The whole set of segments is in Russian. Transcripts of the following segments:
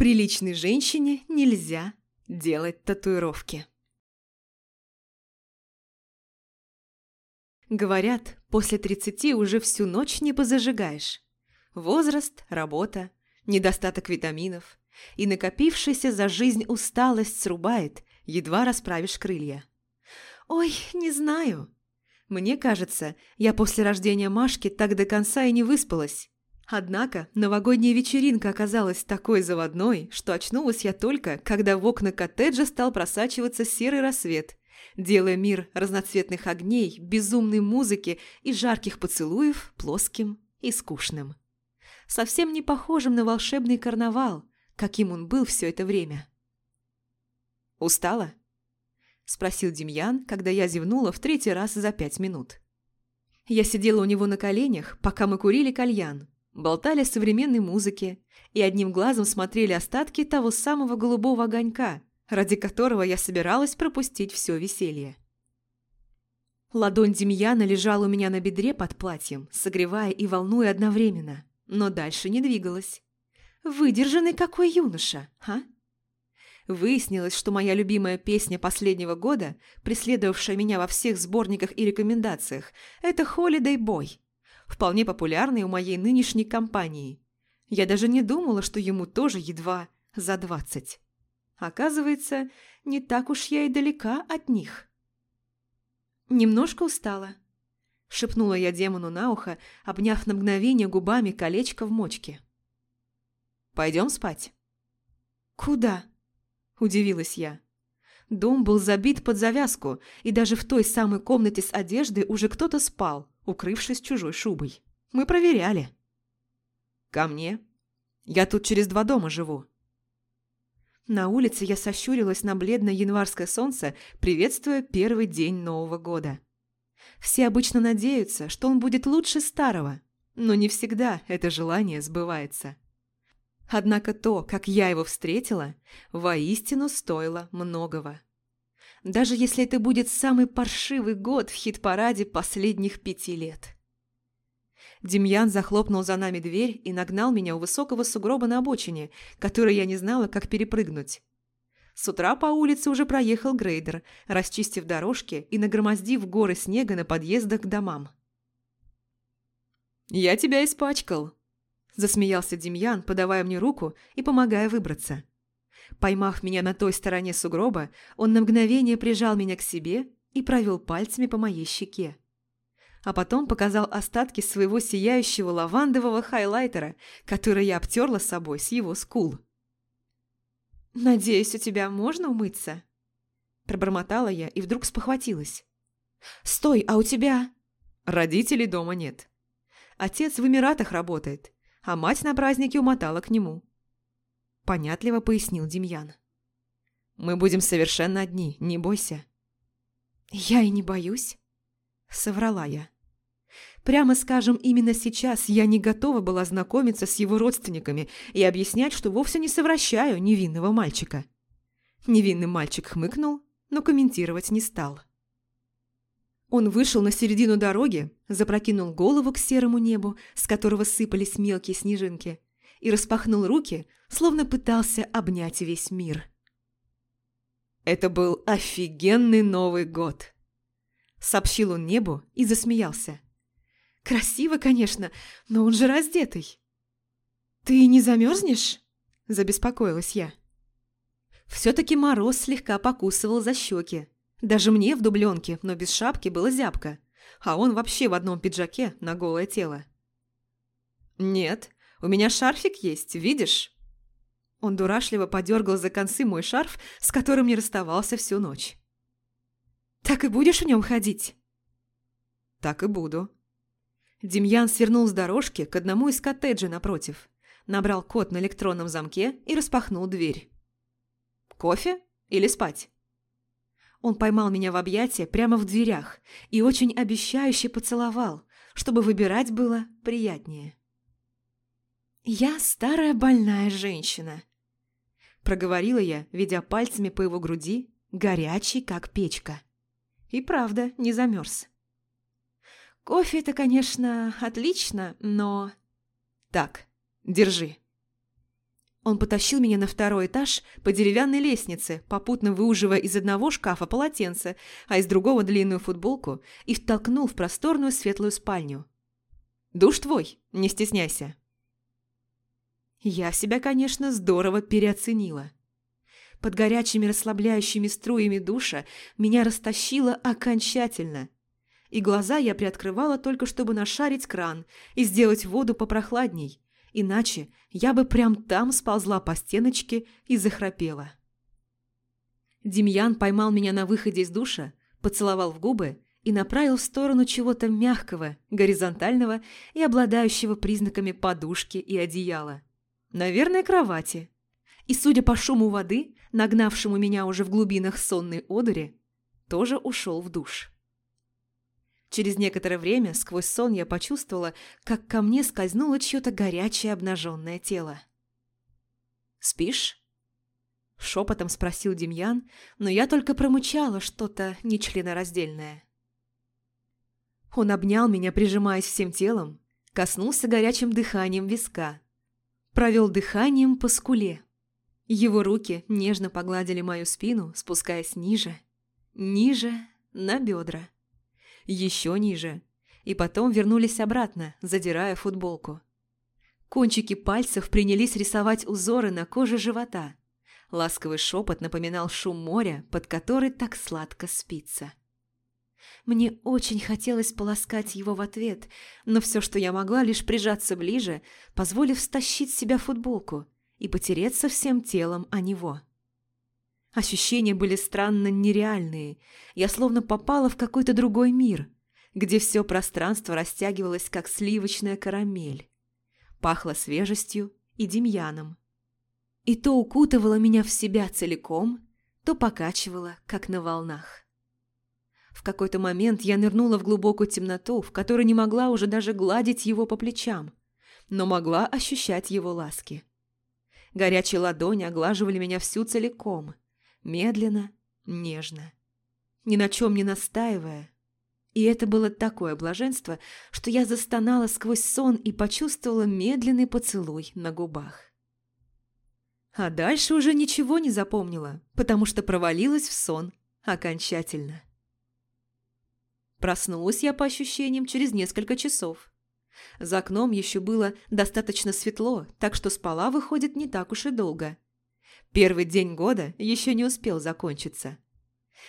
Приличной женщине нельзя делать татуировки. Говорят, после тридцати уже всю ночь не позажигаешь. Возраст, работа, недостаток витаминов и накопившаяся за жизнь усталость срубает, едва расправишь крылья. Ой, не знаю. Мне кажется, я после рождения Машки так до конца и не выспалась. Однако новогодняя вечеринка оказалась такой заводной, что очнулась я только, когда в окна коттеджа стал просачиваться серый рассвет, делая мир разноцветных огней, безумной музыки и жарких поцелуев плоским и скучным. Совсем не похожим на волшебный карнавал, каким он был все это время. «Устала?» – спросил Демьян, когда я зевнула в третий раз за пять минут. Я сидела у него на коленях, пока мы курили кальян, болтали о современной музыке и одним глазом смотрели остатки того самого голубого огонька, ради которого я собиралась пропустить все веселье. Ладонь Демьяна лежала у меня на бедре под платьем, согревая и волнуя одновременно, но дальше не двигалась. Выдержанный какой юноша, а? Выяснилось, что моя любимая песня последнего года, преследовавшая меня во всех сборниках и рекомендациях, это «Holiday Boy», вполне популярный у моей нынешней компании. Я даже не думала, что ему тоже едва за двадцать. Оказывается, не так уж я и далека от них. «Немножко устала», – шепнула я демону на ухо, обняв на мгновение губами колечко в мочке. «Пойдем спать?» «Куда?» – удивилась я. Дом был забит под завязку, и даже в той самой комнате с одеждой уже кто-то спал, укрывшись чужой шубой. Мы проверяли. «Ко мне. Я тут через два дома живу». На улице я сощурилась на бледное январское солнце, приветствуя первый день Нового года. Все обычно надеются, что он будет лучше старого, но не всегда это желание сбывается. Однако то, как я его встретила, воистину стоило многого даже если это будет самый паршивый год в хит-параде последних пяти лет. Демьян захлопнул за нами дверь и нагнал меня у высокого сугроба на обочине, который я не знала, как перепрыгнуть. С утра по улице уже проехал грейдер, расчистив дорожки и нагромоздив горы снега на подъездах к домам. «Я тебя испачкал», – засмеялся Демьян, подавая мне руку и помогая выбраться. Поймав меня на той стороне сугроба, он на мгновение прижал меня к себе и провел пальцами по моей щеке. А потом показал остатки своего сияющего лавандового хайлайтера, который я обтерла с собой с его скул. «Надеюсь, у тебя можно умыться?» Пробормотала я и вдруг спохватилась. «Стой, а у тебя...» Родителей дома нет. Отец в Эмиратах работает, а мать на празднике умотала к нему понятливо пояснил Демьян. «Мы будем совершенно одни, не бойся». «Я и не боюсь», — соврала я. Прямо скажем, именно сейчас я не готова была знакомиться с его родственниками и объяснять, что вовсе не совращаю невинного мальчика. Невинный мальчик хмыкнул, но комментировать не стал. Он вышел на середину дороги, запрокинул голову к серому небу, с которого сыпались мелкие снежинки, и распахнул руки, словно пытался обнять весь мир. «Это был офигенный Новый год!» Сообщил он небу и засмеялся. «Красиво, конечно, но он же раздетый!» «Ты не замерзнешь?» – забеспокоилась я. Все-таки мороз слегка покусывал за щеки. Даже мне в дубленке, но без шапки было зябко, а он вообще в одном пиджаке на голое тело. «Нет, у меня шарфик есть, видишь?» Он дурашливо подергал за концы мой шарф, с которым не расставался всю ночь. «Так и будешь в нем ходить?» «Так и буду». Демьян свернул с дорожки к одному из коттеджей напротив, набрал код на электронном замке и распахнул дверь. «Кофе или спать?» Он поймал меня в объятия прямо в дверях и очень обещающе поцеловал, чтобы выбирать было приятнее. «Я старая больная женщина», Проговорила я, ведя пальцами по его груди, горячий, как печка. И правда, не замерз. Кофе это, конечно, отлично, но... Так, держи. Он потащил меня на второй этаж по деревянной лестнице, попутно выуживая из одного шкафа полотенце, а из другого длинную футболку, и втолкнул в просторную светлую спальню. «Душ твой, не стесняйся». Я себя, конечно, здорово переоценила. Под горячими расслабляющими струями душа меня растащило окончательно. И глаза я приоткрывала только, чтобы нашарить кран и сделать воду попрохладней, иначе я бы прям там сползла по стеночке и захрапела. Демьян поймал меня на выходе из душа, поцеловал в губы и направил в сторону чего-то мягкого, горизонтального и обладающего признаками подушки и одеяла. Наверное, кровати. И, судя по шуму воды, нагнавшему меня уже в глубинах сонной одури, тоже ушел в душ. Через некоторое время сквозь сон я почувствовала, как ко мне скользнуло чье-то горячее обнаженное тело. «Спишь?» Шепотом спросил Демьян, но я только промычала что-то нечленораздельное. Он обнял меня, прижимаясь всем телом, коснулся горячим дыханием виска, провел дыханием по скуле. Его руки нежно погладили мою спину, спускаясь ниже, ниже, на бедра еще ниже, и потом вернулись обратно, задирая футболку. Кончики пальцев принялись рисовать узоры на коже живота. Ласковый шепот напоминал шум моря, под который так сладко спится. Мне очень хотелось полоскать его в ответ, но все, что я могла, лишь прижаться ближе, позволив стащить с себя футболку и потереться всем телом о него. Ощущения были странно нереальные. Я словно попала в какой-то другой мир, где все пространство растягивалось, как сливочная карамель. Пахло свежестью и демьяном. И то укутывало меня в себя целиком, то покачивало, как на волнах. В какой-то момент я нырнула в глубокую темноту, в которой не могла уже даже гладить его по плечам, но могла ощущать его ласки. Горячие ладони оглаживали меня всю целиком, медленно, нежно, ни на чем не настаивая. И это было такое блаженство, что я застонала сквозь сон и почувствовала медленный поцелуй на губах. А дальше уже ничего не запомнила, потому что провалилась в сон окончательно. Проснулась я по ощущениям через несколько часов. За окном еще было достаточно светло, так что спала, выходит, не так уж и долго – Первый день года еще не успел закончиться.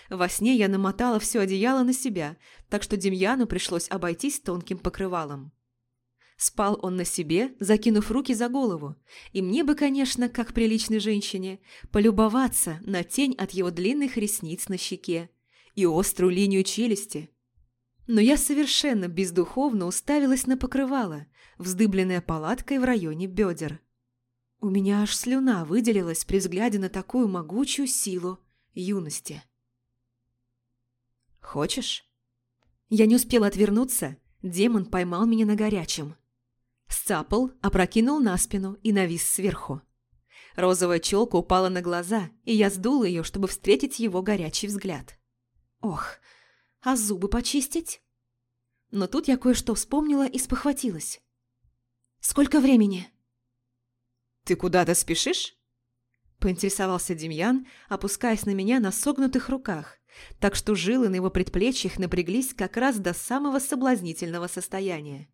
Во сне я намотала все одеяло на себя, так что Демьяну пришлось обойтись тонким покрывалом. Спал он на себе, закинув руки за голову, и мне бы, конечно, как приличной женщине, полюбоваться на тень от его длинных ресниц на щеке и острую линию челюсти. Но я совершенно бездуховно уставилась на покрывало, вздыбленное палаткой в районе бедер. У меня аж слюна выделилась при взгляде на такую могучую силу юности. «Хочешь?» Я не успела отвернуться, демон поймал меня на горячем. Сцапал, опрокинул на спину и навис сверху. Розовая челка упала на глаза, и я сдула ее, чтобы встретить его горячий взгляд. Ох, а зубы почистить? Но тут я кое-что вспомнила и спохватилась. «Сколько времени?» «Ты куда-то спешишь?» Поинтересовался Демьян, опускаясь на меня на согнутых руках, так что жилы на его предплечьях напряглись как раз до самого соблазнительного состояния.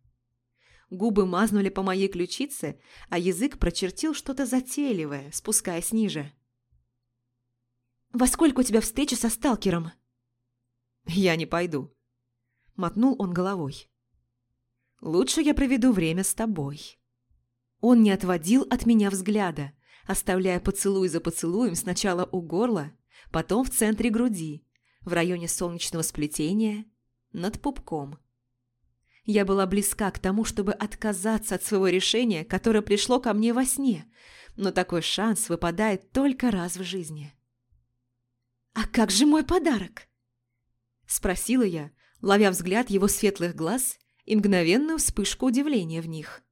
Губы мазнули по моей ключице, а язык прочертил что-то затейливое, спускаясь ниже. «Во сколько у тебя встреча со сталкером?» «Я не пойду», — мотнул он головой. «Лучше я проведу время с тобой». Он не отводил от меня взгляда, оставляя поцелуй за поцелуем сначала у горла, потом в центре груди, в районе солнечного сплетения, над пупком. Я была близка к тому, чтобы отказаться от своего решения, которое пришло ко мне во сне, но такой шанс выпадает только раз в жизни. «А как же мой подарок?» Спросила я, ловя взгляд его светлых глаз и мгновенную вспышку удивления в них.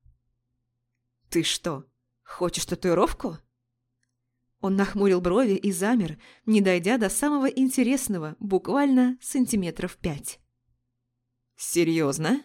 «Ты что, хочешь татуировку?» Он нахмурил брови и замер, не дойдя до самого интересного, буквально сантиметров пять. «Серьезно?»